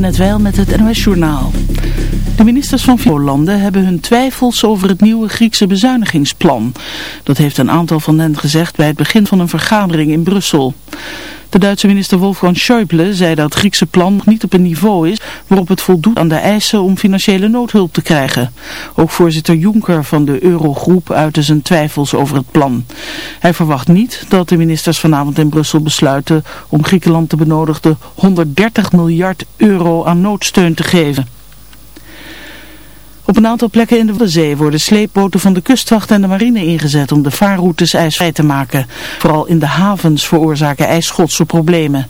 net wel met het NOS-journaal. De ministers van Financiën hebben hun twijfels over het nieuwe Griekse bezuinigingsplan. Dat heeft een aantal van hen gezegd bij het begin van een vergadering in Brussel. De Duitse minister Wolfgang Schäuble zei dat het Griekse plan niet op een niveau is waarop het voldoet aan de eisen om financiële noodhulp te krijgen. Ook voorzitter Juncker van de Eurogroep uitte zijn twijfels over het plan. Hij verwacht niet dat de ministers vanavond in Brussel besluiten om Griekenland de benodigde 130 miljard euro aan noodsteun te geven. Op een aantal plekken in de zee worden sleepboten van de kustwacht en de marine ingezet om de vaarroutes ijsvrij te maken. Vooral in de havens veroorzaken ijsschotse problemen.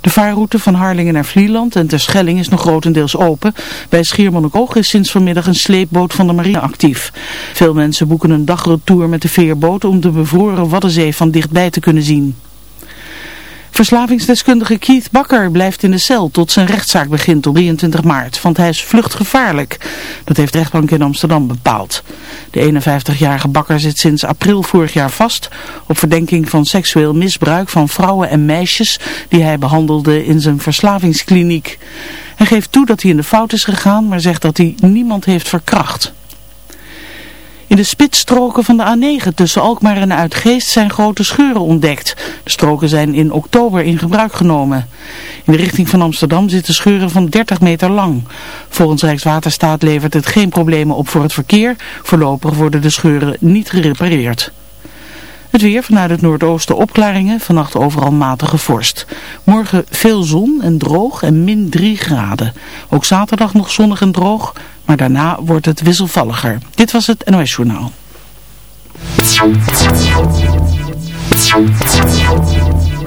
De vaarroute van Harlingen naar Vlieland en Terschelling is nog grotendeels open. Bij Schiermonnikoog is sinds vanmiddag een sleepboot van de marine actief. Veel mensen boeken een dagretour met de veerboot om de bevroren Waddenzee van dichtbij te kunnen zien. Verslavingsdeskundige Keith Bakker blijft in de cel tot zijn rechtszaak begint op 23 maart, want hij is vluchtgevaarlijk. Dat heeft de rechtbank in Amsterdam bepaald. De 51-jarige Bakker zit sinds april vorig jaar vast op verdenking van seksueel misbruik van vrouwen en meisjes die hij behandelde in zijn verslavingskliniek. Hij geeft toe dat hij in de fout is gegaan, maar zegt dat hij niemand heeft verkracht. In de spitsstroken van de A9 tussen Alkmaar en Uitgeest zijn grote scheuren ontdekt. De stroken zijn in oktober in gebruik genomen. In de richting van Amsterdam zitten scheuren van 30 meter lang. Volgens Rijkswaterstaat levert het geen problemen op voor het verkeer. Voorlopig worden de scheuren niet gerepareerd. Het weer vanuit het noordoosten opklaringen, vannacht overal matige vorst. Morgen veel zon en droog en min 3 graden. Ook zaterdag nog zonnig en droog, maar daarna wordt het wisselvalliger. Dit was het NOS Journaal.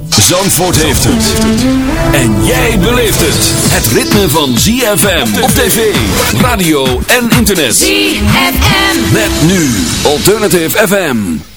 Zandvoort heeft het. En jij beleeft het. Het ritme van ZFM op tv, radio en internet. ZFM. Met nu Alternative FM.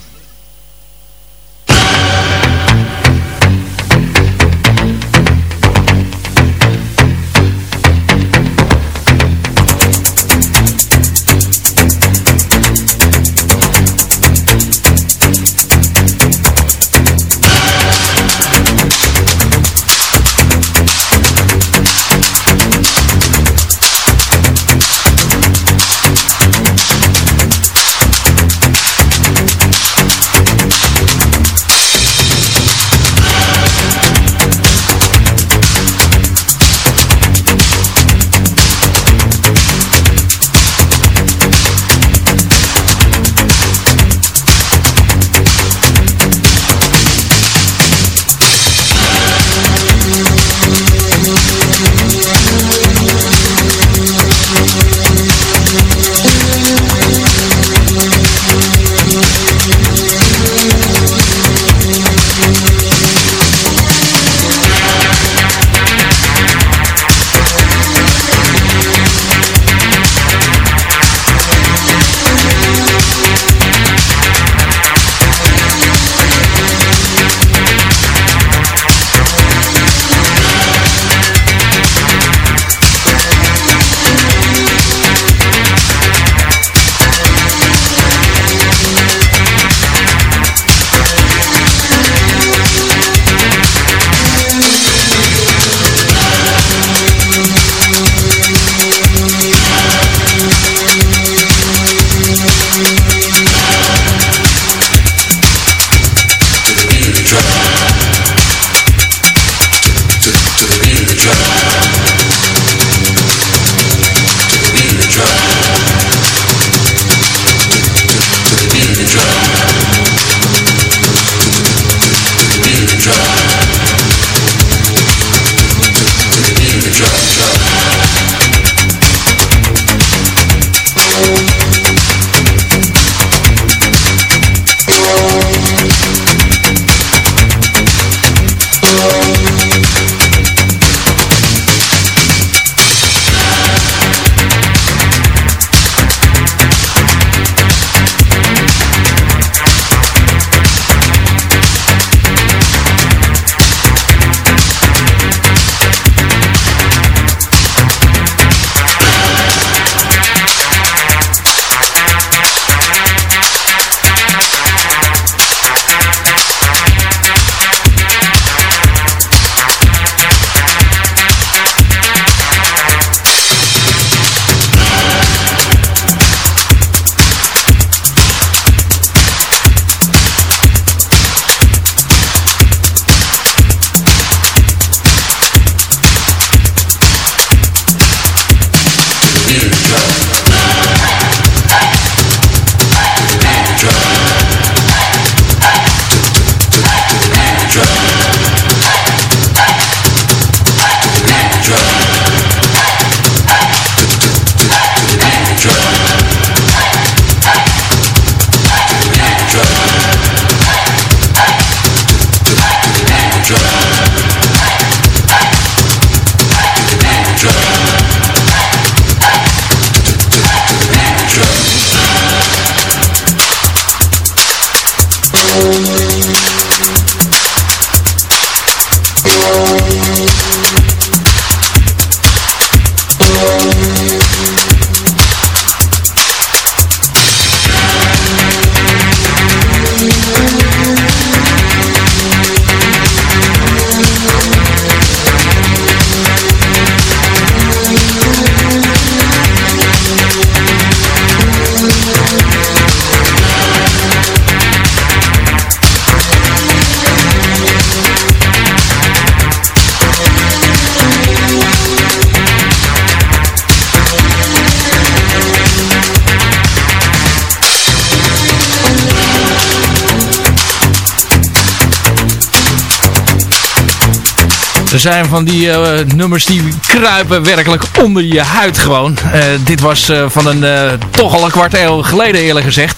Zijn van die uh, nummers die kruipen werkelijk onder je huid gewoon. Uh, dit was uh, van een toch al een kwart eeuw geleden eerlijk gezegd.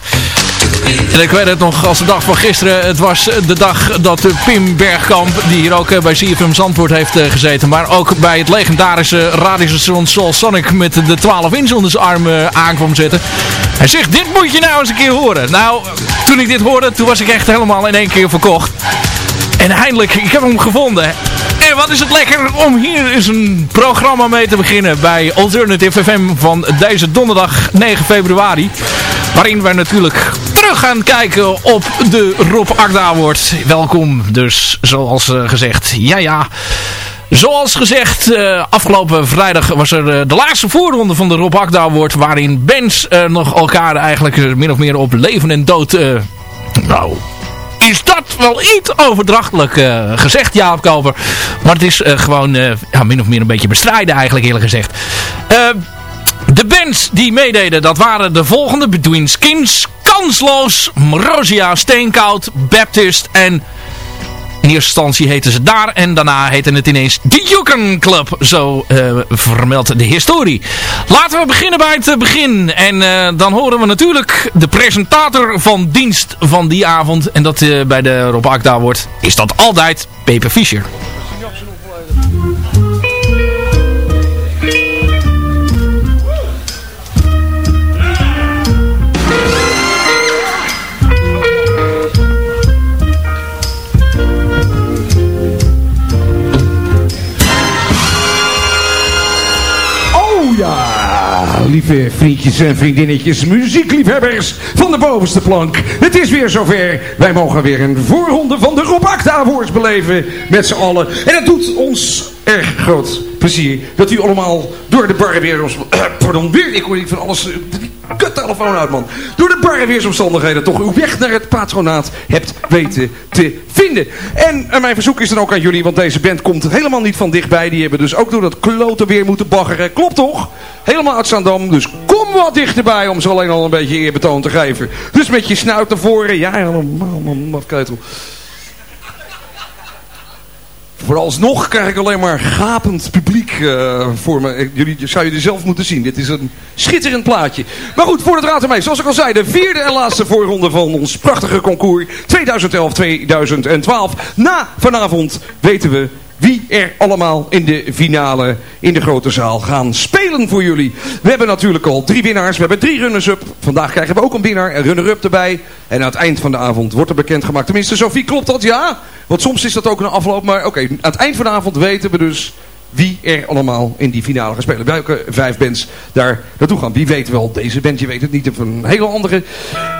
En ik weet het nog als de dag van gisteren. Het was de dag dat Pim Bergkamp, die hier ook bij CFM Zandvoort heeft gezeten. Maar ook bij het legendarische radiostation Soul Sonic met de 12 inch zijn arm aankwam zitten. Hij zegt, dit moet je nou eens een keer horen. Nou, toen ik dit hoorde, toen was ik echt helemaal in één keer verkocht. En eindelijk, ik heb hem gevonden. Wat is het lekker om hier eens een programma mee te beginnen bij Alternative FM van deze donderdag 9 februari. Waarin wij natuurlijk terug gaan kijken op de Rob Award. Welkom dus, zoals uh, gezegd. Ja, ja. Zoals gezegd, uh, afgelopen vrijdag was er uh, de laatste voorronde van de Rob Award. Waarin bands nog elkaar eigenlijk min of meer op leven en dood... nou, is dat wel iets overdrachtelijk uh, gezegd, Jaap Koper. Maar het is uh, gewoon uh, ja, min of meer een beetje bestrijden eigenlijk eerlijk gezegd. de bands die meededen, dat waren de volgende. Between Skins, Kansloos, Morosia, Steenkoud, Baptist en in eerste instantie heten ze daar en daarna heette het ineens de Yukon Club. Zo uh, vermeldt de historie. Laten we beginnen bij het begin. En uh, dan horen we natuurlijk de presentator van dienst van die avond. En dat uh, bij de Rob Akda wordt, is dat altijd Peper Fischer. Lieve vriendjes en vriendinnetjes, muziekliefhebbers van de bovenste plank. Het is weer zover. Wij mogen weer een voorronde van de Rob Acta Awards beleven met z'n allen. En het doet ons erg groot plezier dat u allemaal door de bar weer... pardon, weer, ik hoor niet van alles... Kut telefoon uit, man. Door de barre weersomstandigheden toch uw weg naar het patronaat hebt weten te vinden. En, en mijn verzoek is dan ook aan jullie, want deze band komt helemaal niet van dichtbij. Die hebben dus ook door dat klote weer moeten baggeren. Klopt toch? Helemaal uit Zandam. Dus kom wat dichterbij om ze alleen al een beetje eerbetoon te geven. Dus met je snuit naar voren. Ja, helemaal, mafkeutel. Vooralsnog krijg ik alleen maar gapend publiek uh, voor me. Jullie zou jullie zelf moeten zien. Dit is een schitterend plaatje. Maar goed, voor het raad. Zoals ik al zei, de vierde en laatste voorronde van ons prachtige concours 2011-2012. Na vanavond weten we wie er allemaal in de finale in de grote zaal gaan spelen voor jullie. We hebben natuurlijk al drie winnaars. We hebben drie runners-up. Vandaag krijgen we ook een winnaar, een runner-up erbij. En aan het eind van de avond wordt er bekendgemaakt. Tenminste, Sophie, klopt dat? Ja? Want soms is dat ook een afloop. Maar oké, aan het eind van de avond weten we dus wie er allemaal in die finale gaan spelen. Welke vijf bands daar naartoe gaan. Wie weet wel deze band, je weet het niet. Of een hele andere.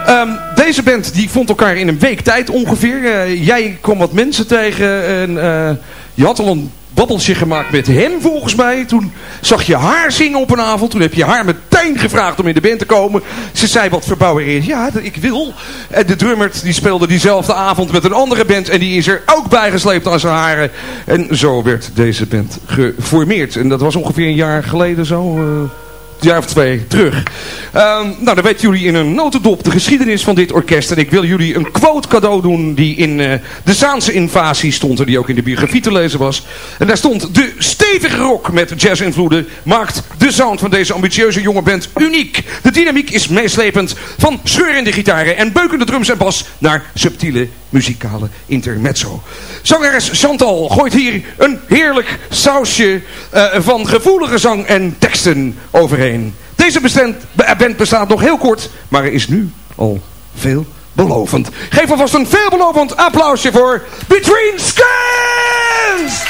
Um, deze band die vond elkaar in een week tijd ongeveer. Uh, jij kwam wat mensen tegen en uh, je had al een babbeltje gemaakt met hem volgens mij. Toen zag je haar zingen op een avond. Toen heb je haar meteen gevraagd om in de band te komen. Ze zei wat verbouwer is. Ja, ik wil. En de drummer die speelde diezelfde avond met een andere band. En die is er ook bijgesleept aan zijn haren. En zo werd deze band geformeerd. En dat was ongeveer een jaar geleden zo... Uh, jaar of twee terug. Um, nou, dan weten jullie in een notendop de geschiedenis van dit orkest. En ik wil jullie een quote cadeau doen die in uh, de Zaanse invasie stond. En die ook in de biografie te lezen was. En daar stond, de stevige rock met jazz-invloeden maakt de sound van deze ambitieuze jonge band uniek. De dynamiek is meeslepend van scheurende gitaren en beukende drums en bas naar subtiele muzikale intermezzo. Zangeres Chantal gooit hier een heerlijk sausje uh, van gevoelige zang en teksten overheen. Deze bestand, band bestaat nog heel kort, maar is nu al veel veelbelovend. Geef alvast een veelbelovend applausje voor Between Scans!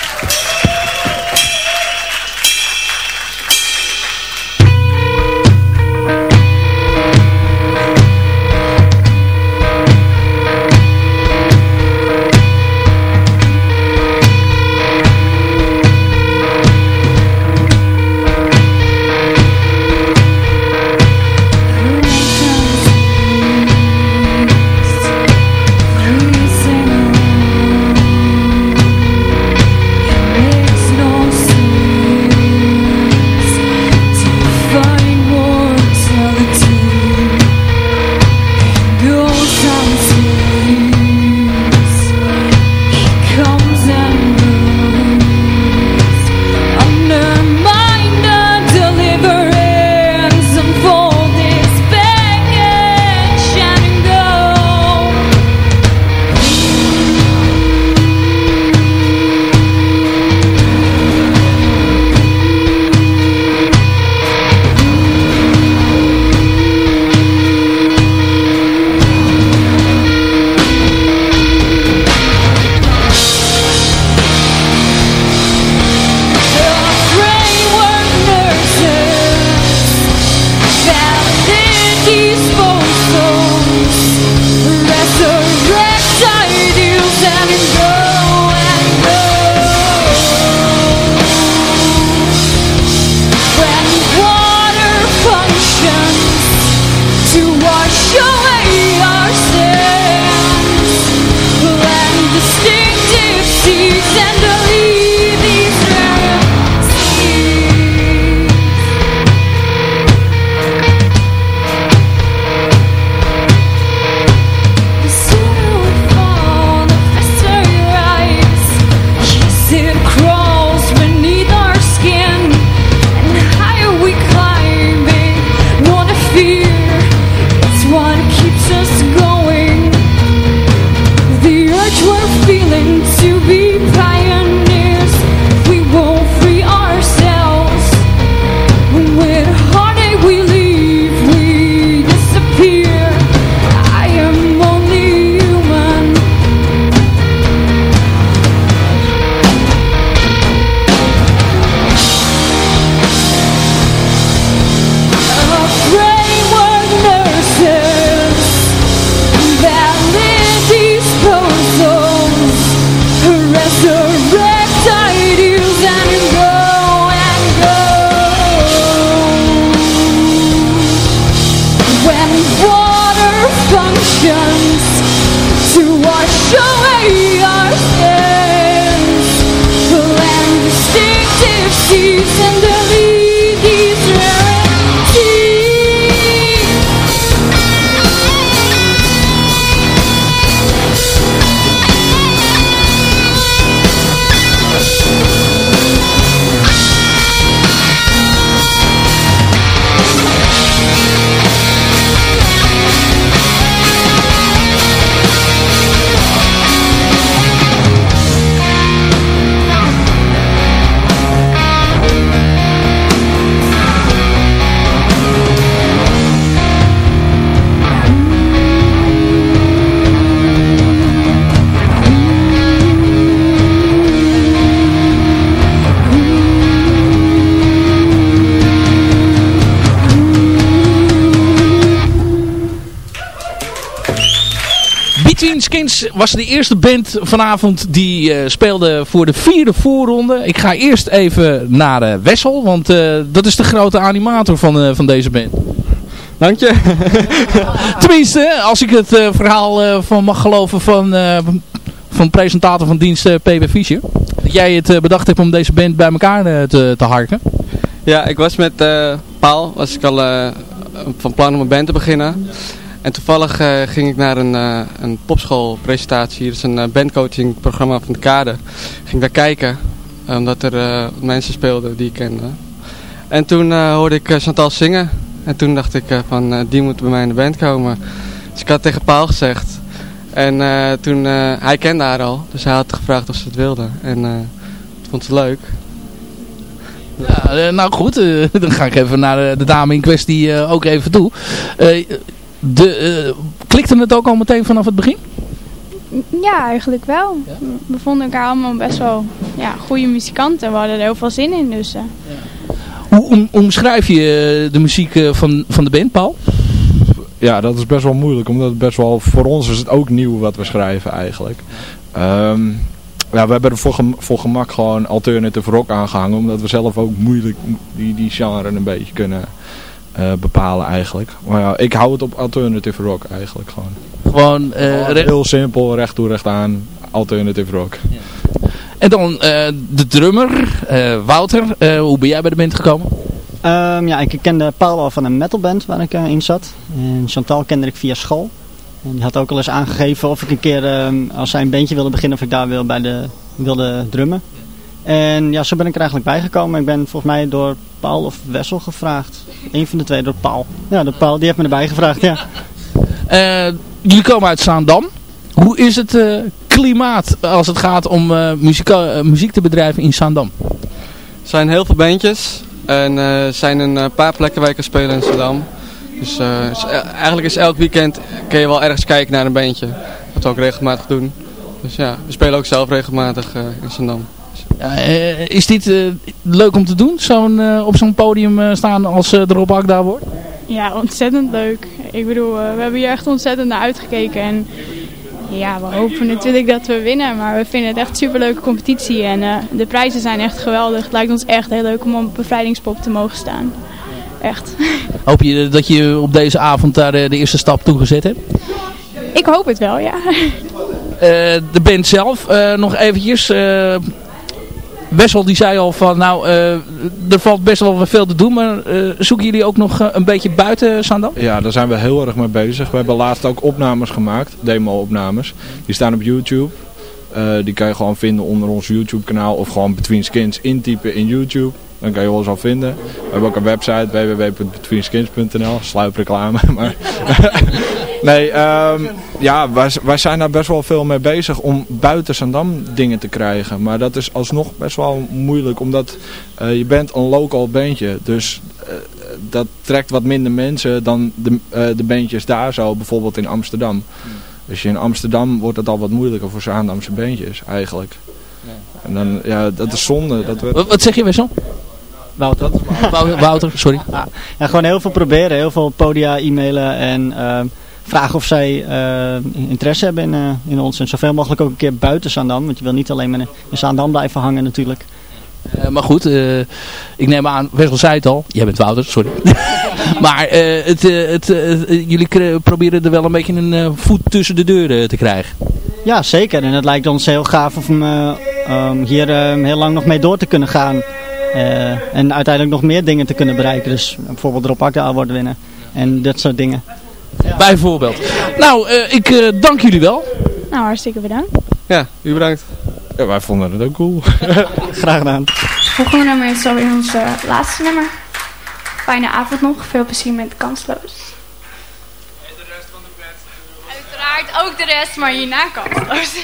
Was de eerste band vanavond die uh, speelde voor de vierde voorronde. Ik ga eerst even naar uh, Wessel, want uh, dat is de grote animator van, van deze band. Dank je. Tenminste, als ik het verhaal van mag geloven van, van presentator van dienst PB Fischer. Dat jij het bedacht hebt om deze band bij elkaar te, te harken. Ja, ik was met Paul, was ik al van plan om een band te beginnen. En toevallig uh, ging ik naar een, uh, een popschoolpresentatie. Dat is een uh, bandcoaching programma van de Kade. Ging daar kijken. Omdat er mensen speelden die ik kende. En toen hoorde ik Chantal zingen. En toen dacht ik van die moet bij mij in de band komen. Dus ik had tegen Paul gezegd. En toen, hij kende haar al. Dus hij had gevraagd of ze het wilde. En dat vond ze leuk. Ja, nou goed, dan ga ik even naar de dame in kwestie ook even toe de, klikte het ook al meteen vanaf het begin? Ja, eigenlijk wel. We vonden elkaar allemaal best wel ja, goede muzikanten. en We hadden er heel veel zin in. Dus, Hoe omschrijf je de muziek van, van de band, Paul? Ja, dat is best wel moeilijk. Omdat het best wel, voor ons is het ook nieuw wat we schrijven eigenlijk. Um, ja, we hebben er voor, voor gemak gewoon alternative rock aangehangen. Omdat we zelf ook moeilijk die, die genre een beetje kunnen uh, bepalen eigenlijk. Maar ja, ik hou het op alternative rock eigenlijk gewoon. Gewoon, uh, heel simpel, recht toe recht aan, alternative rock. Ja. En dan uh, de drummer, Wouter. hoe ben jij bij de band gekomen? Um, ja, ik kende Paul al van een metalband waar ik in zat. En Chantal kende ik via school. En die had ook al eens aangegeven of ik een keer, uh, als zij een bandje wilde beginnen, of ik daar wil bij de, wilde drummen. En ja, zo ben ik er eigenlijk bijgekomen. Ik ben volgens mij door Paul of Wessel gevraagd. Eén van de twee door Paul. Ja, door Paul, die heeft me erbij gevraagd, ja. Uh, jullie komen uit Zaandam. Hoe is het uh, klimaat als het gaat om uh, muziek, muziek te bedrijven in Zaandam? Er zijn heel veel bandjes. En er zijn een paar plekken waar je kan spelen in Zaandam. Dus eigenlijk is elk weekend kun je wel ergens kijken naar een bandje. Wat we ook regelmatig doen. Dus ja, we spelen ook zelf regelmatig in Zaandam. Ja, is dit leuk om te doen? Zo'n op zo'n podium staan als de Rob daar wordt? Ja, ontzettend leuk. Ik bedoel, we hebben hier echt ontzettend naar uitgekeken. En ja, we hopen natuurlijk dat we winnen. Maar we vinden het echt een superleuke competitie. En de prijzen zijn echt geweldig. Het lijkt ons echt heel leuk om op bevrijdingspop te mogen staan. Echt. Hoop je dat je op deze avond daar de eerste stap toe gezet hebt? Ik hoop het wel, ja. De band zelf, nog eventjes. Wessel die zei al van, nou, er valt best wel veel te doen, maar zoeken jullie ook nog een beetje buiten Zandam? Ja, daar zijn we heel erg mee bezig. We hebben laatst ook opnames gemaakt, demo-opnames. Die staan op YouTube. die kan je gewoon vinden onder ons YouTube kanaal of gewoon Between Skins intypen in YouTube. Dan kan je ons al vinden. We hebben ook een website www.betweenskins.nl. Sluipreclame. Maar nee, um, ja, wij, wij zijn daar best wel veel mee bezig om buiten Zandam dingen te krijgen. Maar dat is alsnog best wel moeilijk. Omdat uh, je bent een local bandje. Dus uh, dat trekt wat minder mensen dan de, uh, de bandjes daar zo. Bijvoorbeeld in Amsterdam. Dus in Amsterdam wordt het al wat moeilijker voor Zaandamse bandjes eigenlijk. En dan, ja, dat is zonde. Dat we... Wat zeg je Wessel? Wouter. Wouter, sorry. Ja, ja, gewoon heel veel proberen. Heel veel podia e-mailen en uh, vragen of zij uh, interesse hebben in, uh, in ons. En zoveel mogelijk ook een keer buiten Zaandam. Want je wil niet alleen maar in Zaandam blijven hangen natuurlijk. Uh, maar goed, uh, ik neem aan, Wessel zei het al. Jij bent Wouter, sorry. maar het, het, jullie proberen er wel een beetje een voet tussen de deuren te krijgen. Ja, zeker. En het lijkt ons heel gaaf om um, hier heel lang nog mee door te kunnen gaan. Uh, en uiteindelijk nog meer dingen te kunnen bereiken. Dus bijvoorbeeld Rob Akda Award winnen. En dat soort dingen. Ja. Bijvoorbeeld. Nou, uh, ik uh, dank jullie wel. Nou, hartstikke bedankt. Ja, u bedankt. Ja, wij vonden het ook cool. Graag gedaan. Volgende nummer is alweer ons laatste nummer. Fijne avond nog. Veel plezier met Kansloos. En de rest van de band. Uiteraard ook de rest, maar hierna Kansloos.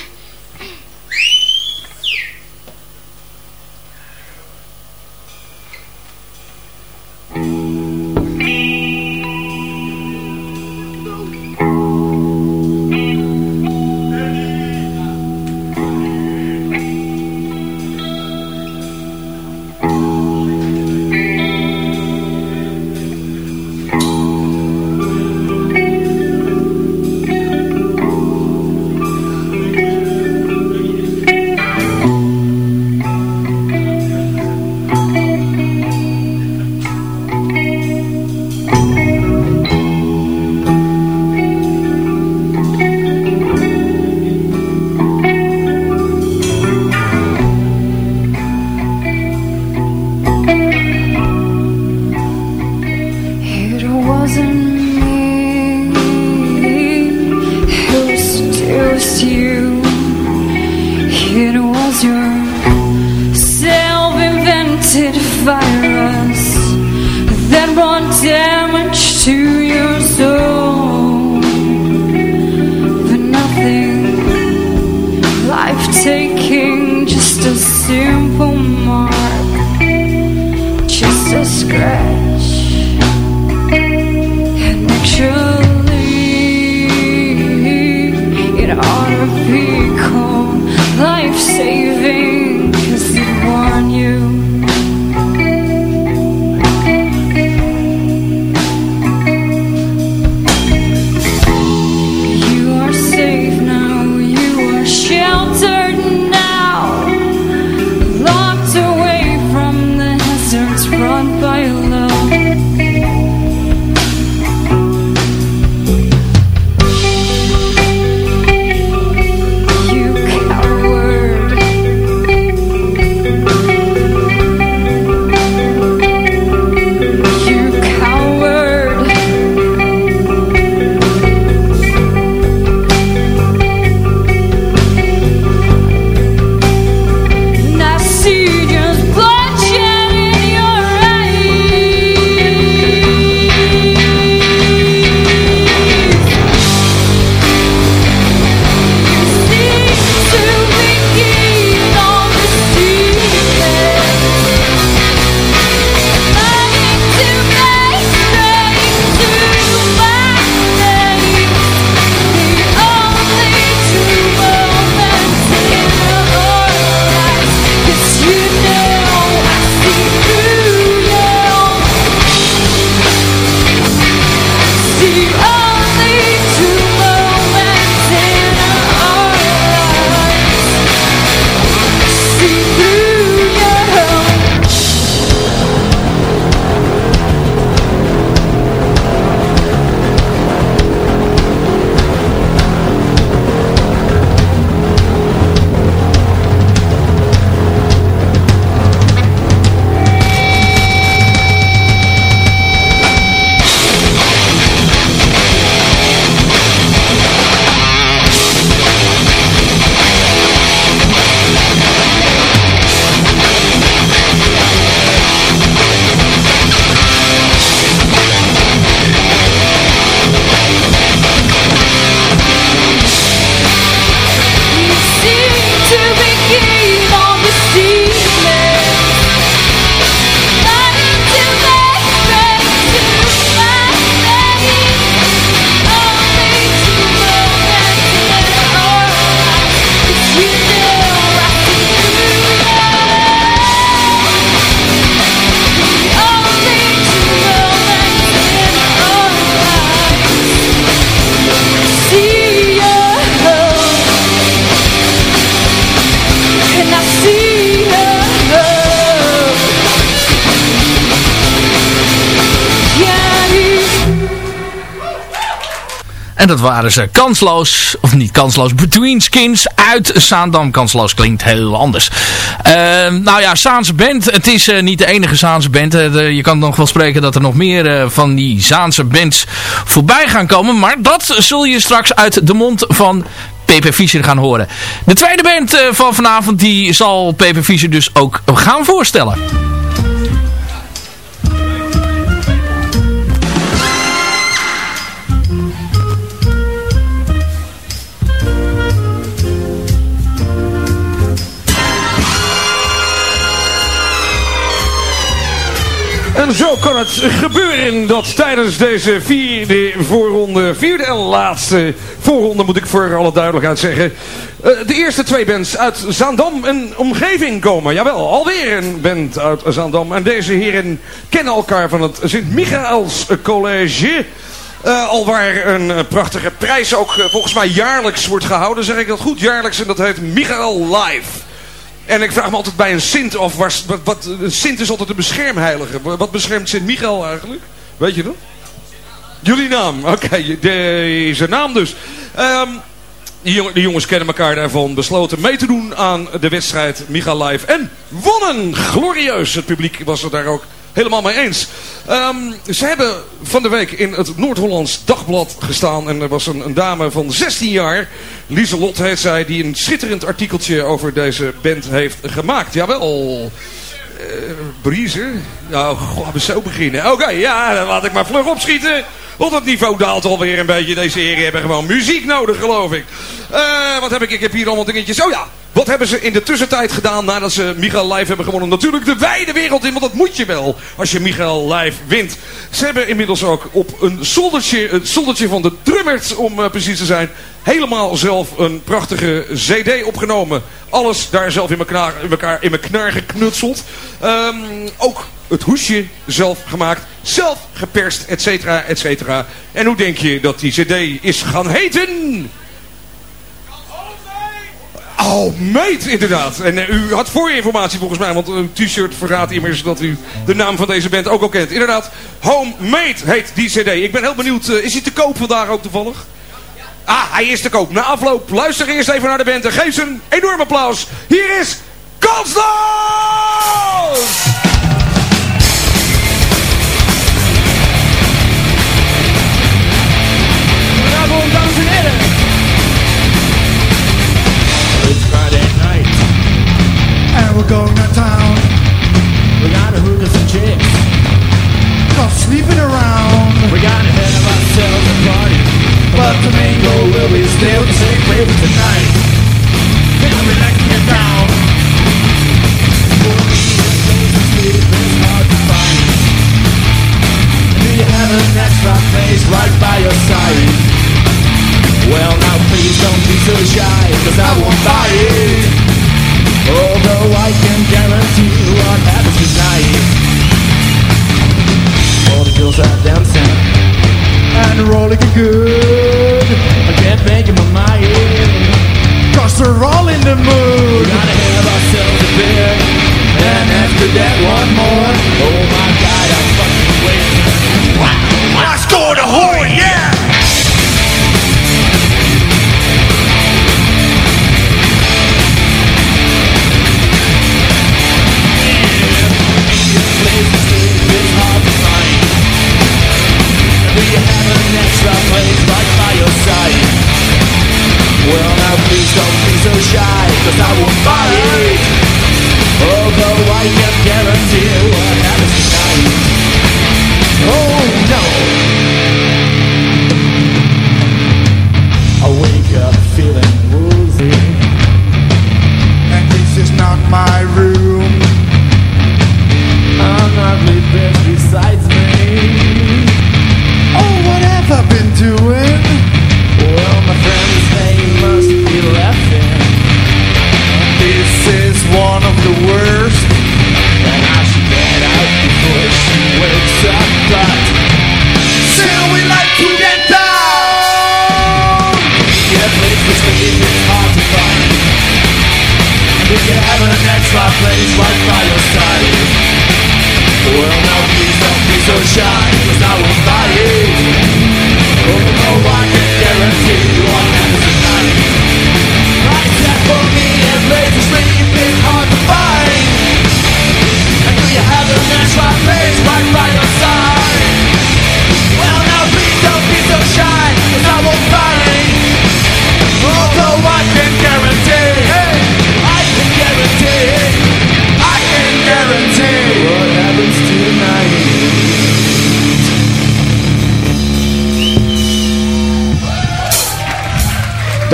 Dat waren ze kansloos, of niet kansloos, Between Skins uit Zaandam. Kansloos klinkt heel anders. Ehm, nou ja, Zaanse band. Het is eh, niet de enige Zaanse band. Eh, je kan nog wel spreken dat er nog meer eh, van die Zaanse bands voorbij gaan komen. Maar dat zul je straks uit de mond van Pepe Fischer gaan horen. De tweede band van vanavond die zal Pepe Fischer dus ook gaan voorstellen. En zo kan het gebeuren dat tijdens deze vierde voorronde, vierde en laatste voorronde moet ik voor alle duidelijkheid zeggen, eh, de eerste twee bands uit Zaandam en omgeving komen. Jawel, alweer een band uit Zaandam. En deze heren kennen elkaar van het Sint-Michaels College. Eh, al waar een eh, prachtige prijs ook volgens mij jaarlijks wordt gehouden, zeg ik dat goed, jaarlijks. En dat heet Michael Live. En ik vraag me altijd bij een Sint of wat, wat, een Sint is altijd een beschermheilige. Wat beschermt Sint Michael eigenlijk? Weet je dat? Jullie naam, oké, deze naam dus. Ehm, de, jong- de jongens kennen elkaar daarvan, besloten mee te doen aan de wedstrijd Michael Live. En wonnen! Glorieus! Het publiek was het daar ook helemaal mee eens. Ehm, ze hebben van de week in het Noord-Hollands Dagblad gestaan. En er was een, een dame van 16 jaar, Lieselot heet zij, die een schitterend artikeltje over deze band heeft gemaakt. Jawel. Eh Briezer? Nou, goh, we zo beginnen. Oké, ja, dan laat ik maar vlug opschieten. Want het niveau daalt alweer een beetje. Deze heren hebben gewoon muziek nodig, geloof ik. Eh, wat heb ik? Ik heb hier allemaal dingetjes. Oh ja, wat hebben ze in de tussentijd gedaan nadat ze Michael Live hebben gewonnen? Natuurlijk de wijde wereld in, want dat moet je wel als je Michael Live wint. Ze hebben inmiddels ook op een zoldertje, een zoldertje van de Drummert, om eh, precies te zijn, helemaal zelf een prachtige cd opgenomen. Alles daar zelf in elkaar, in elkaar in elkaar geknutseld. Ehm, ook het hoesje zelf gemaakt, zelf geperst, et cetera, et cetera. En hoe denk je dat die cd is gaan heten? Homemade, inderdaad. En eh, u had voor je informatie volgens mij, want een t-shirt verraadt immers dat u de naam van deze band ook al kent. Inderdaad, Homemade heet die cd. Ik ben heel benieuwd, eh, is hij te koop vandaag ook toevallig? Ah, hij is te koop. Na afloop, luister eerst even naar de band en geef ze een enorm applaus. Hier is Kansloos! Goedenavond, dames en heren. It's Friday night. And we're going to town. We got a hookers and chicks. Not sleeping around. We got ahead of ourselves a party. But the main goal will be still the same baby tonight. Gonna down. For is sleep is hard to find. Do you have an extra right by your side? Well now please don't be so shy Cause I won't buy it Although I can guarantee tonight All the girls are dancing And rolling good. I can't make up my mind. Cause they're all in the mood. We gotta have ourselves a beer And after that one more. Oh my god I'm fucking waiting I scored a whore, yeah! Well now please don't be so shy Cause I buy it Although I can guarantee what happens tonight. Oh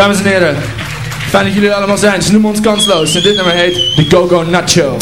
Dames en heren, fijn dat jullie er allemaal zijn. Ze noemen ons kansloos en dit nummer heet The Go-Go Nacho.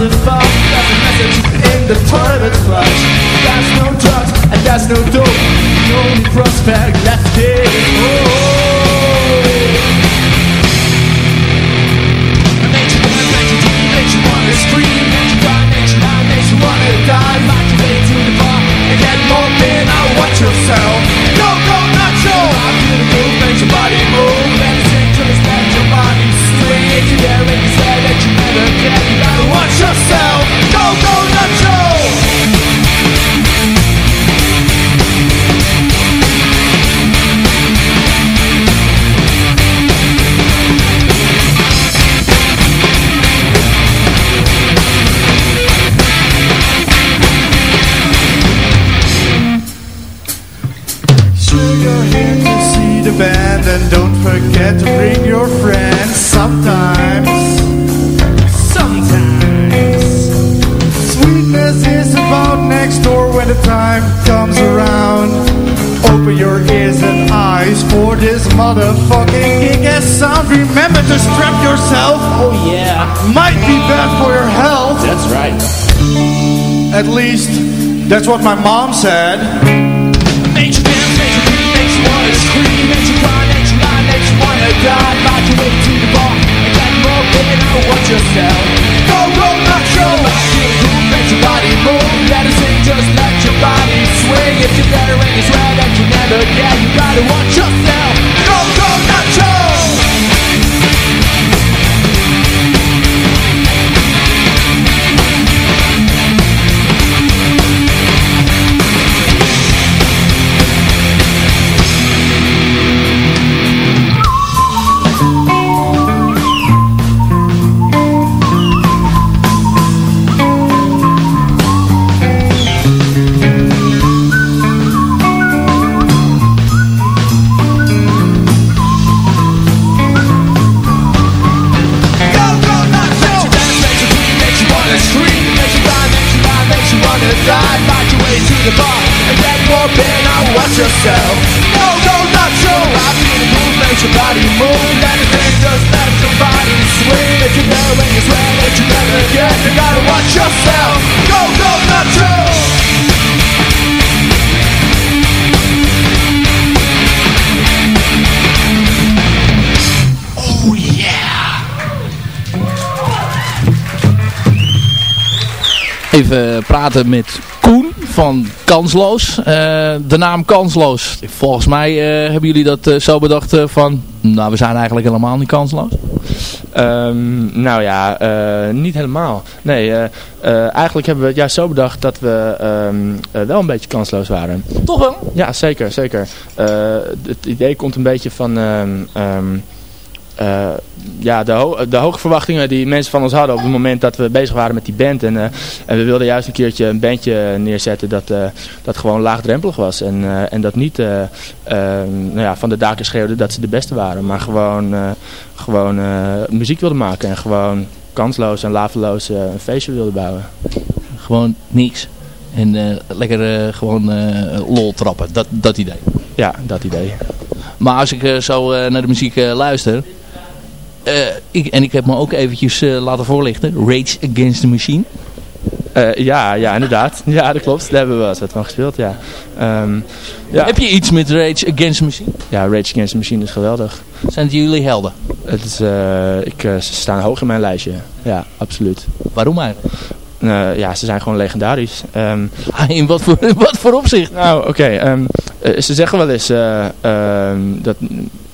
Cause There's a message in the toilet flush. There's no drugs and there's no dope. The only prospect left is At least, that's what my mom said. Makes you makes you beat, makes you wanna scream, makes you cry, makes you lie, makes you wanna die. To the bar and get more watch yourself. Go, go, macho! Your your body move. Let just let your body swing. If you're swear that you never get, you gotta watch yourself. Praten met Koen van Kansloos. Eh, de naam Kansloos. Volgens mij eh, hebben jullie dat eh, zo bedacht van... Nou, we zijn eigenlijk helemaal niet kansloos. Ehm, nou ja, niet helemaal. Nee, eigenlijk hebben we het juist zo bedacht dat we ehm, eh, wel een beetje kansloos waren. Toch wel? Ja, zeker, zeker. Het idee komt een beetje van... eh, ja, de, ho- de hoge verwachtingen die mensen van ons hadden op het moment dat we bezig waren met die band. En, eh, en we wilden juist een keertje een bandje neerzetten dat, eh, dat gewoon laagdrempelig was. En, eh, en dat niet eh, ehm, nou ja, van de daken schreeuwde dat ze de beste waren. Maar gewoon, gewoon muziek wilden maken en gewoon kansloos en laveloos een feestje wilden bouwen. Gewoon niks. En lekker gewoon lol trappen. Dat, dat idee. Ja, dat idee. Maar als ik zo naar de muziek luister... eh, ik, en ik heb me ook eventjes eh, laten voorlichten. Rage Against the Machine. Eh, ja, ja, inderdaad. Ja, dat klopt. Daar hebben we wel eens wat van gespeeld, ja. Ehm, ja. Heb je iets met Rage Against the Machine? Ja, Rage Against the Machine is geweldig. Zijn het jullie helden? Het is, ik, ze staan hoog in mijn lijstje. Ja, absoluut. Waarom eigenlijk? Ja, ze zijn gewoon legendarisch. Ehm, In wat voor, wat voor opzicht? nou, oké. ehm, eh, ze zeggen wel eens dat,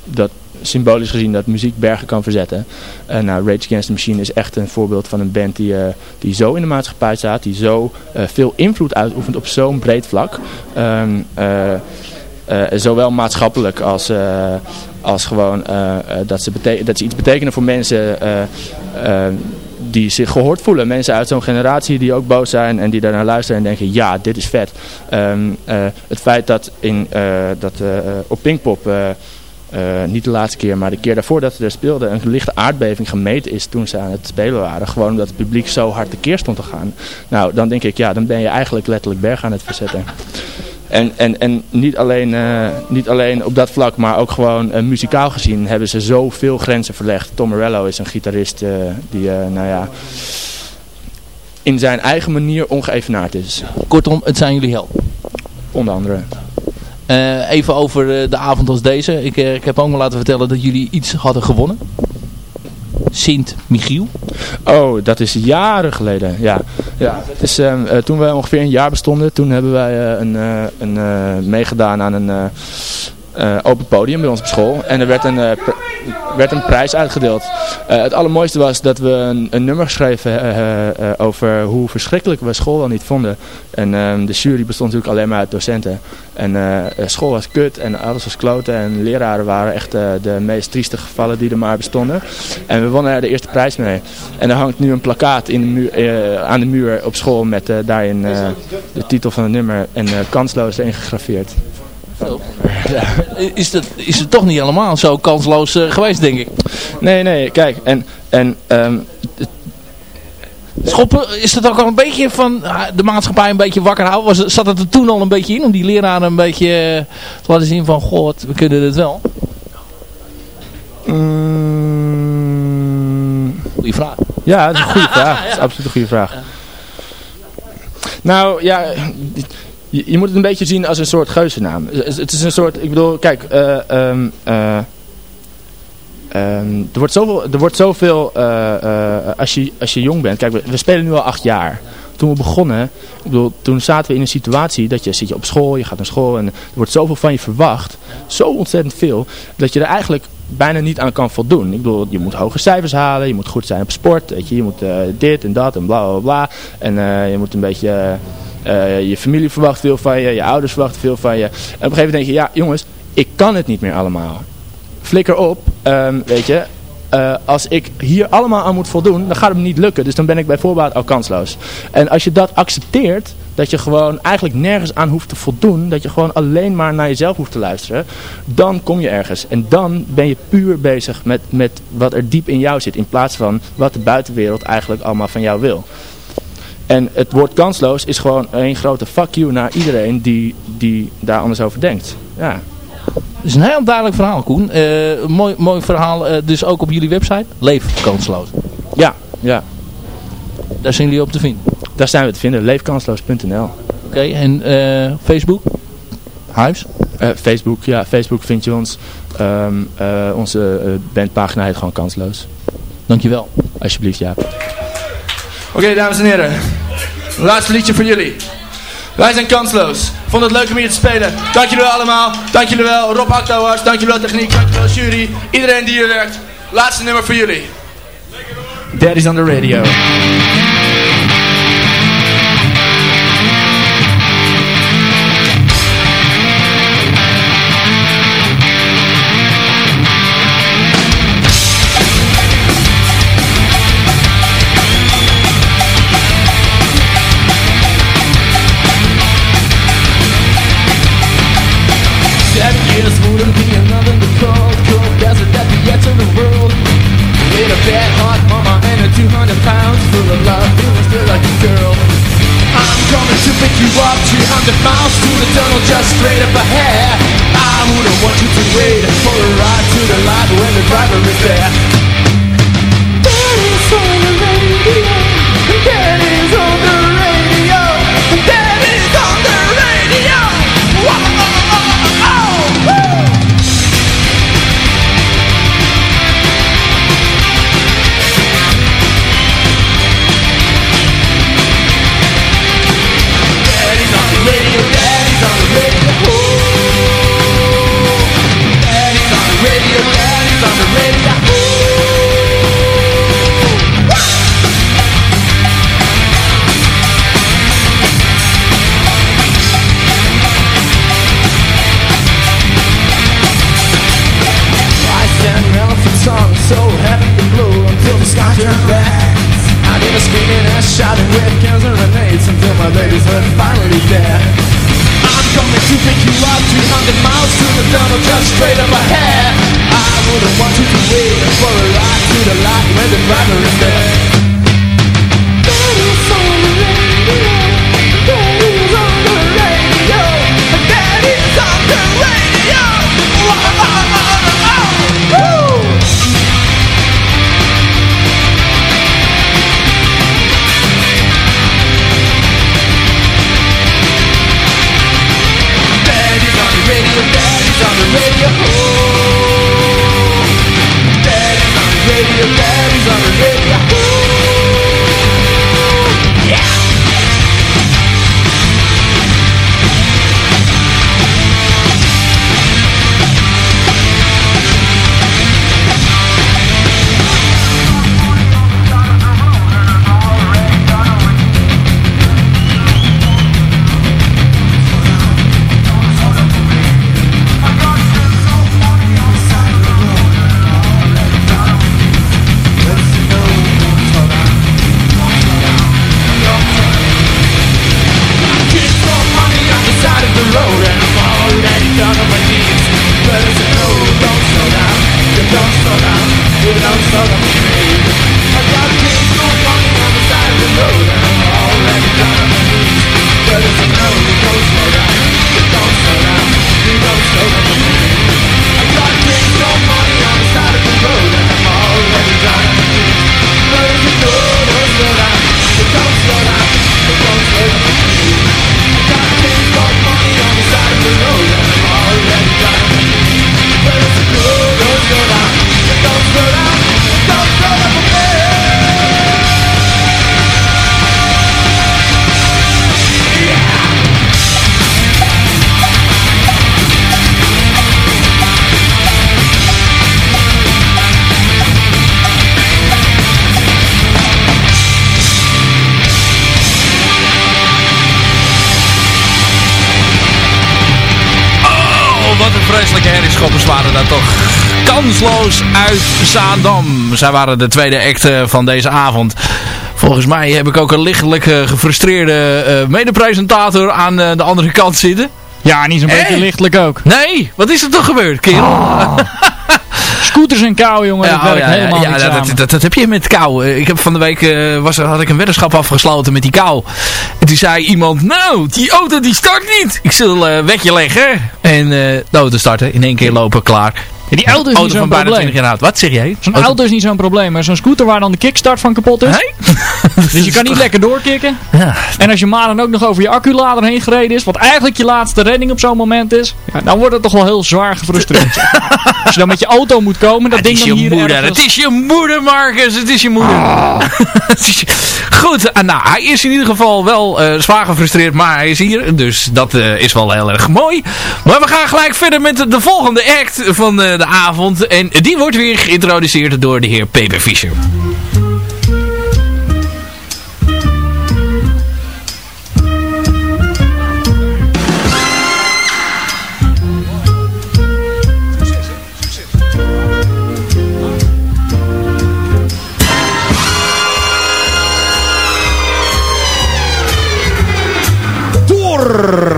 dat symbolisch gezien dat muziek bergen kan verzetten. Eh, nou, Rage Against the Machine is echt een voorbeeld van een band die, eh, die zo in de maatschappij staat. Die zo eh, veel invloed uitoefent op zo'n breed vlak. Ehm, eh, eh, zowel maatschappelijk als, als gewoon dat, ze dat ze iets betekenen voor mensen die zich gehoord voelen. Mensen uit zo'n generatie die ook boos zijn en die daarnaar luisteren en denken, ja, dit is vet. Ehm, eh, het feit dat, in, dat op Pinkpop, eh, niet de laatste keer, maar de keer daarvoor dat ze er speelden, een lichte aardbeving gemeten is toen ze aan het spelen waren. Gewoon omdat het publiek zo hard tekeer stond te gaan. Nou, dan denk ik, ja, dan ben je eigenlijk letterlijk berg aan het verzetten. En, en, en niet, alleen, eh, niet alleen op dat vlak, maar ook gewoon eh, muzikaal gezien hebben ze zoveel grenzen verlegd. Tom Morello is een gitarist die, nou ja, in zijn eigen manier ongeëvenaard is. Kortom, het zijn jullie helden. Onder andere. Eh, even over eh, de avond als deze. Ik, eh, ik heb ook me laten vertellen dat jullie iets hadden gewonnen. Sint-Michiel. Oh, dat is jaren geleden. Ja, ja eh, toen we ongeveer een jaar bestonden, toen hebben wij een, een, meegedaan aan een open podium bij ons op school. En er werd een, werd een prijs uitgedeeld. Eh, het allermooiste was dat we een, nummer schreven eh, eh, over hoe verschrikkelijk we school wel niet vonden. En ehm, de jury bestond natuurlijk alleen maar uit docenten. En school was kut en alles was kloten en leraren waren echt de meest trieste gevallen die er maar bestonden. En we wonnen er de eerste prijs mee. En er hangt nu een plakkaat in de muur, aan de muur op school met daarin de titel van het nummer en kansloos erin Ja. Is, dat, is het toch niet helemaal zo kansloos eh, geweest, denk ik? Nee, nee, kijk, en, en ehm, Schoppen, is het ook al een beetje van ah, de maatschappij een beetje wakker houden? Was, zat het er toen al een beetje in om die leraren een beetje eh, te laten zien van, goh, we kunnen het wel? Goeie vraag. Ja, dat is een goede vraag. Dat is absoluut een goede vraag. Nou, ja, je, moet het een beetje zien als een soort geuzennaam. Het is een soort, ik bedoel, kijk, eh, ehm, eh, ehm, er wordt zoveel, er wordt zoveel eh, als, je, als je jong bent. Kijk, we, we spelen nu al acht jaar. Toen we begonnen, ik bedoel, toen zaten we in een situatie dat je zit je op school, je gaat naar school en er wordt zoveel van je verwacht. Zo ontzettend veel, dat je er eigenlijk bijna niet aan kan voldoen. Ik bedoel, je moet hoge cijfers halen, je moet goed zijn op sport, weet je, je moet dit en dat en bla bla bla. En je moet een beetje, eh, je familie verwacht veel van je, je ouders verwachten veel van je. En op een gegeven moment denk je, ja jongens, ik kan het niet meer allemaal. Flikker op, ehm, weet je. Eh, als ik hier allemaal aan moet voldoen, dan gaat het me niet lukken. Dus dan ben ik bij voorbaat al kansloos. En als je dat accepteert, dat je gewoon eigenlijk nergens aan hoeft te voldoen, dat je gewoon alleen maar naar jezelf hoeft te luisteren, dan kom je ergens. En dan ben je puur bezig met, met wat er diep in jou zit, in plaats van wat de buitenwereld eigenlijk allemaal van jou wil. En het woord kansloos is gewoon een grote fuck you naar iedereen die, die daar anders over denkt. Ja. Het is een heel duidelijk verhaal, Koen. Eh, mooi, mooi verhaal, eh, dus ook op jullie website. Leef kansloos. Ja, ja. Daar zijn jullie op te vinden. Daar zijn we te vinden, leefkansloos.nl. Oké, en eh, Facebook? Huis? Facebook, ja, Facebook vind je ons. Ehm, eh, onze bandpagina heet gewoon Kansloos. Dankjewel. Alsjeblieft, ja. Oké, dames en heren. Laatste liedje voor jullie. Wij zijn kansloos. Vond het leuk om hier te spelen. Dank jullie wel allemaal. Dank jullie wel. Rob Actouwers. Dank jullie wel techniek. Dank jullie wel jury. Iedereen die hier werkt. Laatste nummer voor jullie. Daddy's on the radio. Miles to the tunnel just straight up ahead. I wouldn't want you to wait for a ride to the light when the driver is there. Finally there. I'm coming to pick you up 300 miles to the tunnel just straight up ahead. I wouldn't want you to wait for a ride to the light when the driver kansloos uit Zaandam. Zij waren de tweede act eh, van deze avond. Volgens mij heb ik ook een lichtelijk eh, gefrustreerde eh, medepresentator aan de andere kant zitten. Ja, niet zo'n beetje lichtelijk ook. Nee, wat is er toch gebeurd, kerel? Scooters en kou, jongen, dat oh ja, helemaal ja, niet dat, dat, dat, heb je met kou. Ik heb van de week was, had ik een weddenschap afgesloten met die kou. En toen zei iemand, nou, die auto die start niet. Ik zal een wetje leggen. En eh de auto starten, in één keer lopen, klaar. Ja, die auto is niet zo'n probleem. 20 jaar oud. Wat zeg jij? Zo'n auto is niet zo'n probleem, maar zo'n scooter waar dan de kickstart van kapot is. dus je kan niet lekker doorkicken. Ja. En als je maar dan ook nog over je acculader heen gereden is, wat eigenlijk je laatste redding op zo'n moment is, ja, dan wordt het toch wel heel zwaar gefrustreerd. als je dan met je auto moet komen, dat Het ding is dan je hier moeder, het is je moeder Marcus, het is je moeder. Je- Goed, eh, nou hij is in ieder geval wel eh, zwaar gefrustreerd, maar hij is hier. Dus dat eh, is wel heel erg mooi. Maar we gaan gelijk verder met de, de volgende act van de avond. En die wordt weer geïntroduceerd door de heer Pepe Fischer.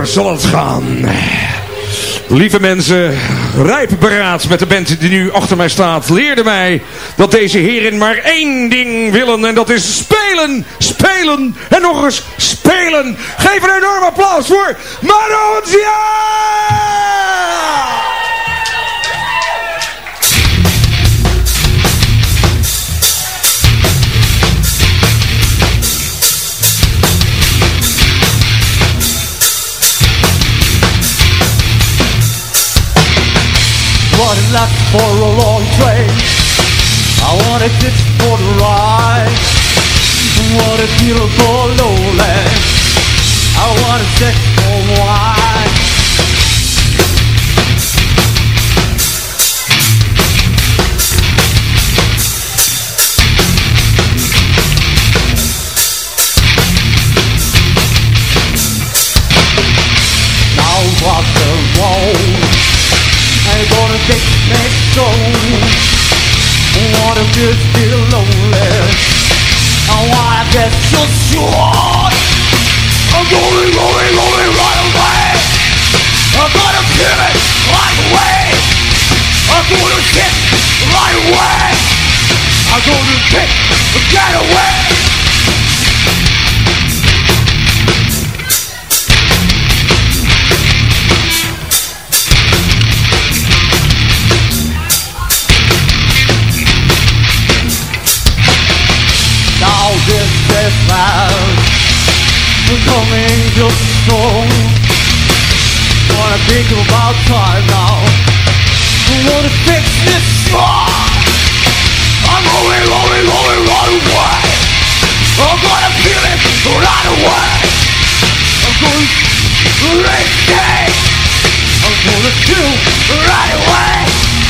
Zal het gaan. Lieve mensen, rijp beraad met de band die nu achter mij staat, leerde mij dat deze heren maar één ding willen en dat is spelen, spelen en nog eens spelen. Geef een enorm applaus voor Maronzia! Luck for a long train. I want a ticket for the ride. What a beautiful lowland. I want a sex for wine. Now rock the road. I'm gonna take next soul. Wanna be still lonely. I wanna get so short. I'm going, going, going right away. I'm gonna feel it right away. I'm gonna get right away. I'm gonna get, get away. Is loud Coming just strong Wanna think about time now Wanna fix this strong I'm going, going, going right away I'm gonna feel it right away I'm going right day I'm gonna do right away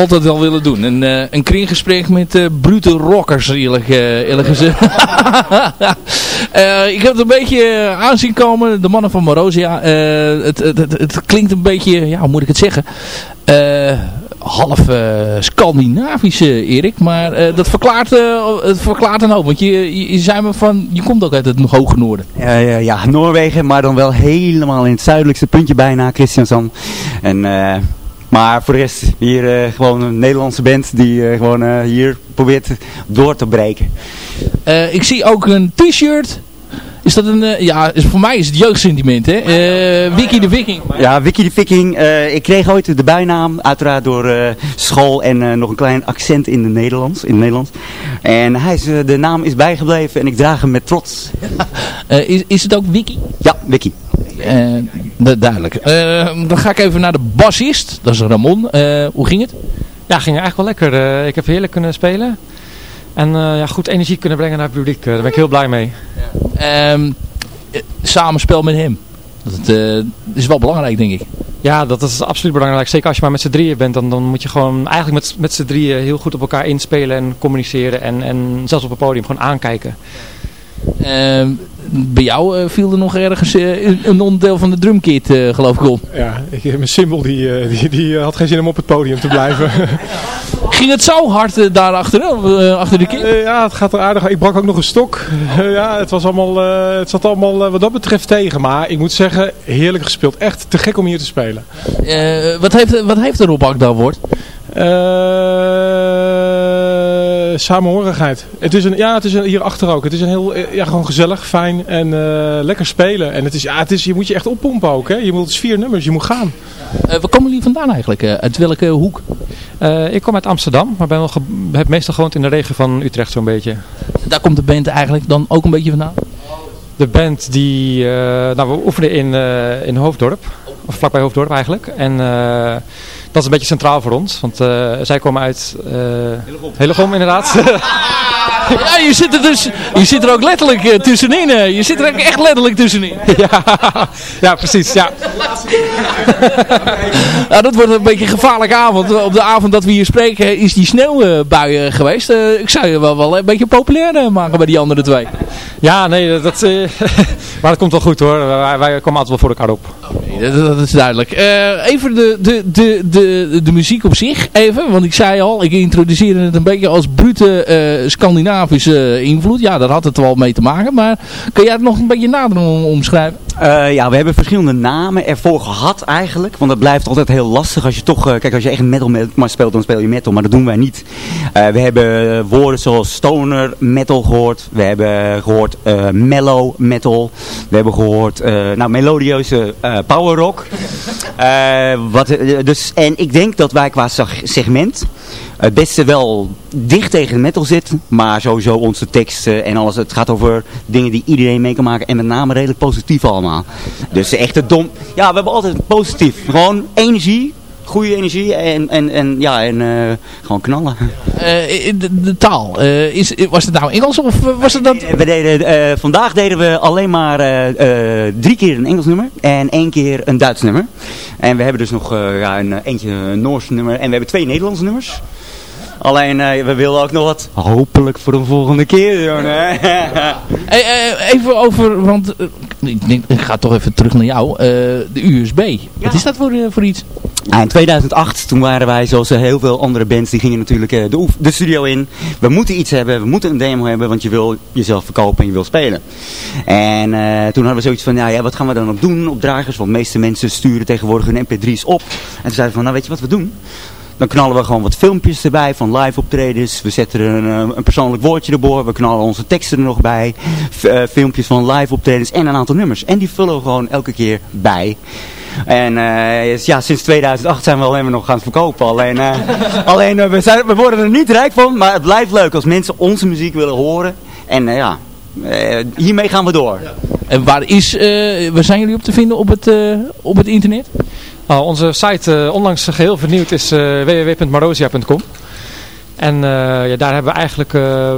Altijd al willen doen. Een, eh, een kringgesprek met eh, brute rockers, eerlijk, eh, eerlijk gezegd. Ik heb het een beetje aanzien komen, de mannen van Morosia. Het, het, het, het klinkt een beetje, ja, hoe moet ik het zeggen? Half Scandinavisch, eh, Erik. Maar dat verklaart, het verklaart een hoop. Want je, je, je zei me van, je komt ook uit het hoge noorden. Ja, ja, ja, Noorwegen, maar dan wel helemaal in het zuidelijkste puntje bijna, Christiansand. En, maar voor de rest hier eh, gewoon een Nederlandse band die eh, gewoon eh, hier probeert door te breken. Ik zie ook een t-shirt. Is dat een, ja, is, voor mij is het jeugdsentiment, hè? Wiki de Viking. Ja, Wiki de Viking. ik kreeg ooit de bijnaam, uiteraard door school en nog een klein accent in, de Nederlands, in het Nederlands. En hij is, de naam is bijgebleven en ik draag hem met trots. Is, is het ook Wiki? Ja, Wiki. Eh, du- duidelijk. Eh, dan ga ik even naar de bassist. Dat is Ramon. Eh, hoe ging het? Ja, ging eigenlijk wel lekker. Ik heb heerlijk kunnen spelen. En ja, goed energie kunnen brengen naar het publiek. Daar ben ik heel blij mee. Ehm, eh, samenspel met hem. Dat is wel belangrijk, denk ik. Ja, dat is absoluut belangrijk. Zeker als je maar met z'n drieën bent. Dan, dan moet je gewoon eigenlijk met, met z'n drieën heel goed op elkaar inspelen en communiceren. En, en zelfs op het podium gewoon aankijken. Ehm, bij jou eh, viel er nog ergens eh, een- onderdeel van de drumkit, eh, geloof ik, op. Ja, ik, mijn Simbel die, die, die had geen zin om op het podium te blijven. Ging het zo hard eh, daar achter, achter de kit? Ja, het gaat er aardig. Ik brak ook nog een stok. Ja, het, was allemaal, het zat allemaal wat dat betreft tegen. Maar ik moet zeggen, heerlijk gespeeld. Echt te gek om hier te spelen. Wat, heeft, wat heeft de Rob Akda woord? Eh, samenhorigheid. Het is een, ja, het is een, hierachter ook. Het is een heel, eh, ja, gewoon gezellig, fijn en eh, lekker spelen. En het is, ja, het is, je moet je echt oppompen ook. Hè. Je moet, het is vier nummers, je moet gaan. Eh, waar komen jullie vandaan eigenlijk? Eh, uit welke hoek? Eh, ik kom uit Amsterdam, maar ben wel heb meestal gewoond in de regio van Utrecht zo'n beetje. Daar komt de band eigenlijk dan ook een beetje vandaan? De band die, eh, nou we oefenen in, eh, in Hoofddorp, of vlakbij Hoofddorp eigenlijk. En eh, dat is een beetje centraal voor ons, want eh, zij komen uit uh, Hillegom inderdaad. Ja, je zit er dus je zit er ook letterlijk eh, tussenin. eh. Je zit er ook echt letterlijk tussenin. ja, ja, precies. Ja. Nou, dat wordt een beetje een gevaarlijke avond. Op de avond dat we hier spreken is die sneeuwbui eh, geweest. Eh, ik zou je wel, wel een beetje populair eh, maken bij die andere twee. Ja, nee, dat, eh, maar dat komt wel goed hoor. Wij, wij komen altijd wel voor elkaar op. Dat, dat is duidelijk. Eh, even de, de, de, de, de muziek op zich, even. Want ik zei al, ik introduceerde het een beetje als brute eh, Scandinavische invloed. Ja, daar had het wel mee te maken. Maar kun jij het nog een beetje nader om- omschrijven? Eh, ja, we hebben verschillende namen ervoor gehad eigenlijk. Want dat blijft altijd heel lastig als je toch... kijk, als je echt metal met- maar speelt, dan speel je metal. Maar dat doen wij niet. Eh, we hebben woorden zoals stoner metal gehoord. We hebben gehoord eh, mellow metal. We hebben gehoord eh, nou, melodieuze eh, power rock. Wat, dus, en ik denk dat wij qua seg- segment het beste wel dicht tegen metal zit. Maar sowieso onze teksten en alles. Het gaat over dingen die iedereen mee kan maken. En met name redelijk positief allemaal. Dus echt het dom. Ja, we hebben altijd positief. Gewoon energie. Goede energie. En, en, en, ja, en eh, gewoon knallen. Eh, de, de taal, eh, is, was het nou Engels of was het dat... We deden, vandaag deden we alleen maar drie keer een Engels nummer en één keer een Duits nummer. En we hebben dus nog ja, een, eentje een Noors nummer en we hebben twee Nederlandse nummers. Alleen eh, we willen ook nog wat hopelijk voor een volgende keer. Hè? Eh, eh, even over, want ik, denk, ik ga toch even terug naar jou. Eh, de USB. Wat is dat voor, voor iets? In 2008, toen waren wij zoals heel veel andere bands, die gingen natuurlijk eh, de, de studio in. We moeten iets hebben, we moeten een demo hebben, want je wil jezelf verkopen en je wil spelen. En eh, toen hadden we zoiets van, ja, ja, wat gaan we dan ook doen op dragers? Want de meeste mensen sturen tegenwoordig hun mp3's op. En toen zeiden we van, nou weet je wat we doen? Dan knallen we gewoon wat filmpjes erbij van live optredens. We zetten er een, eh, een persoonlijk woordje erboor. We knallen onze teksten er nog bij. Eh, filmpjes van live optredens en een aantal nummers. En die vullen we gewoon elke keer bij. En eh, ja, sinds 2008 zijn we alleen maar nog gaan verkopen. Alleen, alleen we, zijn, we worden er niet rijk van, maar het blijft leuk als mensen onze muziek willen horen. En ja, hiermee gaan we door. En waar, is, waar zijn jullie op te vinden op het, op het internet? Nou, onze site eh, onlangs geheel vernieuwd is eh www.marosia.com. En eh, ja, daar hebben we eigenlijk eh,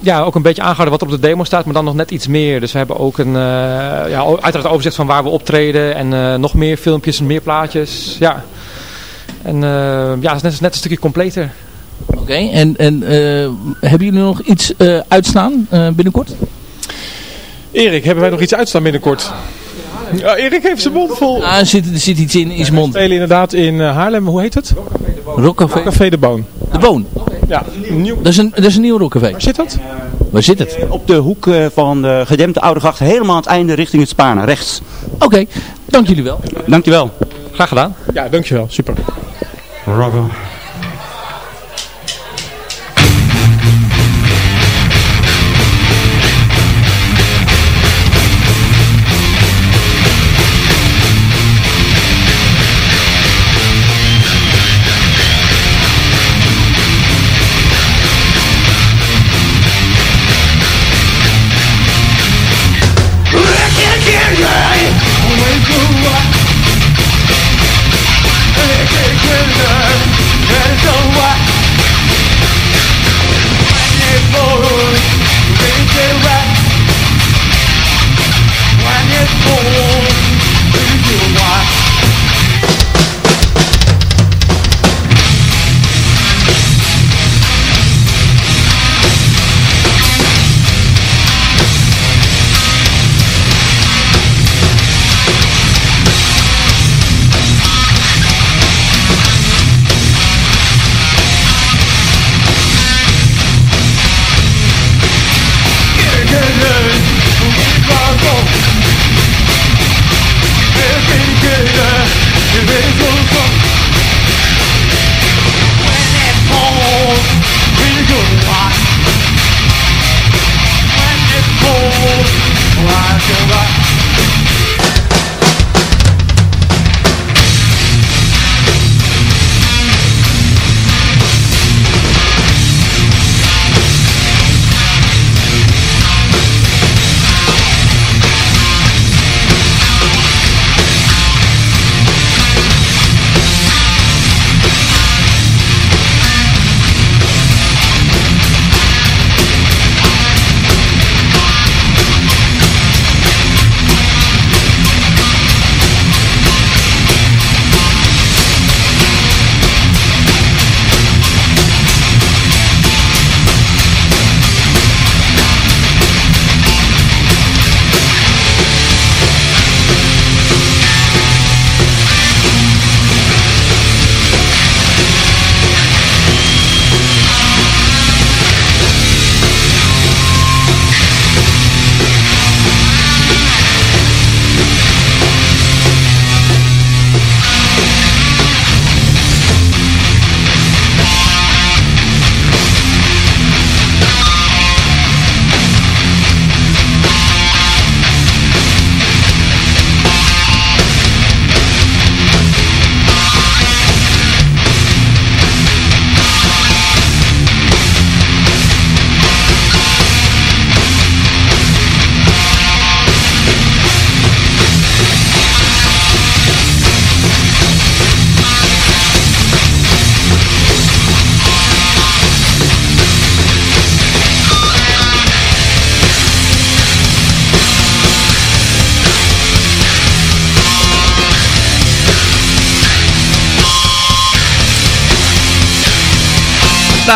ja, ook een beetje aangehouden wat op de demo staat, maar dan nog net iets meer. Dus we hebben ook een, eh, ja, uiteraard overzicht van waar we optreden en eh, nog meer filmpjes en meer plaatjes. Ja. En eh, ja, het is net, net een stukje completer. Oké, en, en eh, hebben jullie nog iets eh, uitstaan eh, binnenkort? Erik, hebben wij nog iets uitstaan binnenkort? Ja, Erik heeft zijn mond vol. Ah, er, zit, er zit iets in, in zijn We mond. spelen inderdaad in eh, Haarlem, hoe heet het? Rockcafé. Café de Boon. De Boon. Ja, nieuw. Dat is een, dat is een nieuw rockcafé. Waar zit dat? Waar zit het? Op de hoek eh, van de gedempte Oude Gracht, helemaal aan het einde richting het Spaarne, rechts. Oké, dank jullie wel. Dankjewel. Graag gedaan. Ja, dankjewel. Super.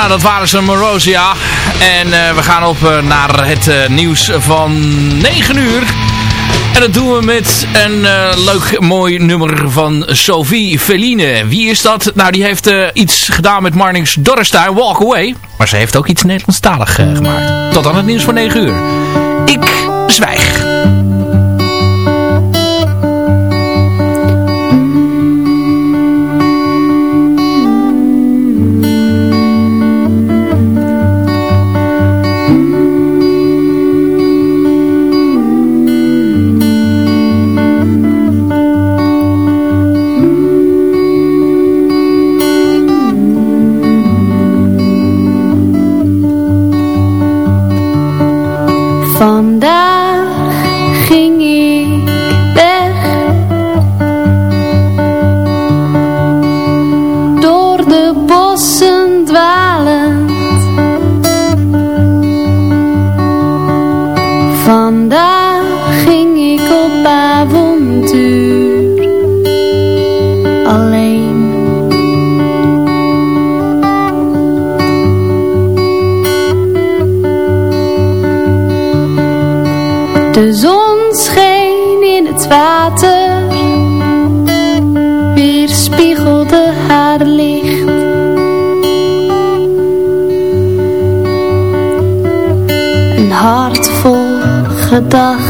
Nou, dat waren ze Morosia. En eh, we gaan op eh, naar het eh, nieuws van 9 uur. En dat doen we met een leuk mooi nummer van Sophie Feline. Wie is dat? Nou, die heeft iets gedaan met Marnix Dorrestein, Walk Away. Maar ze heeft ook iets Nederlandstalig gemaakt. Tot aan het nieuws van 9 uur. так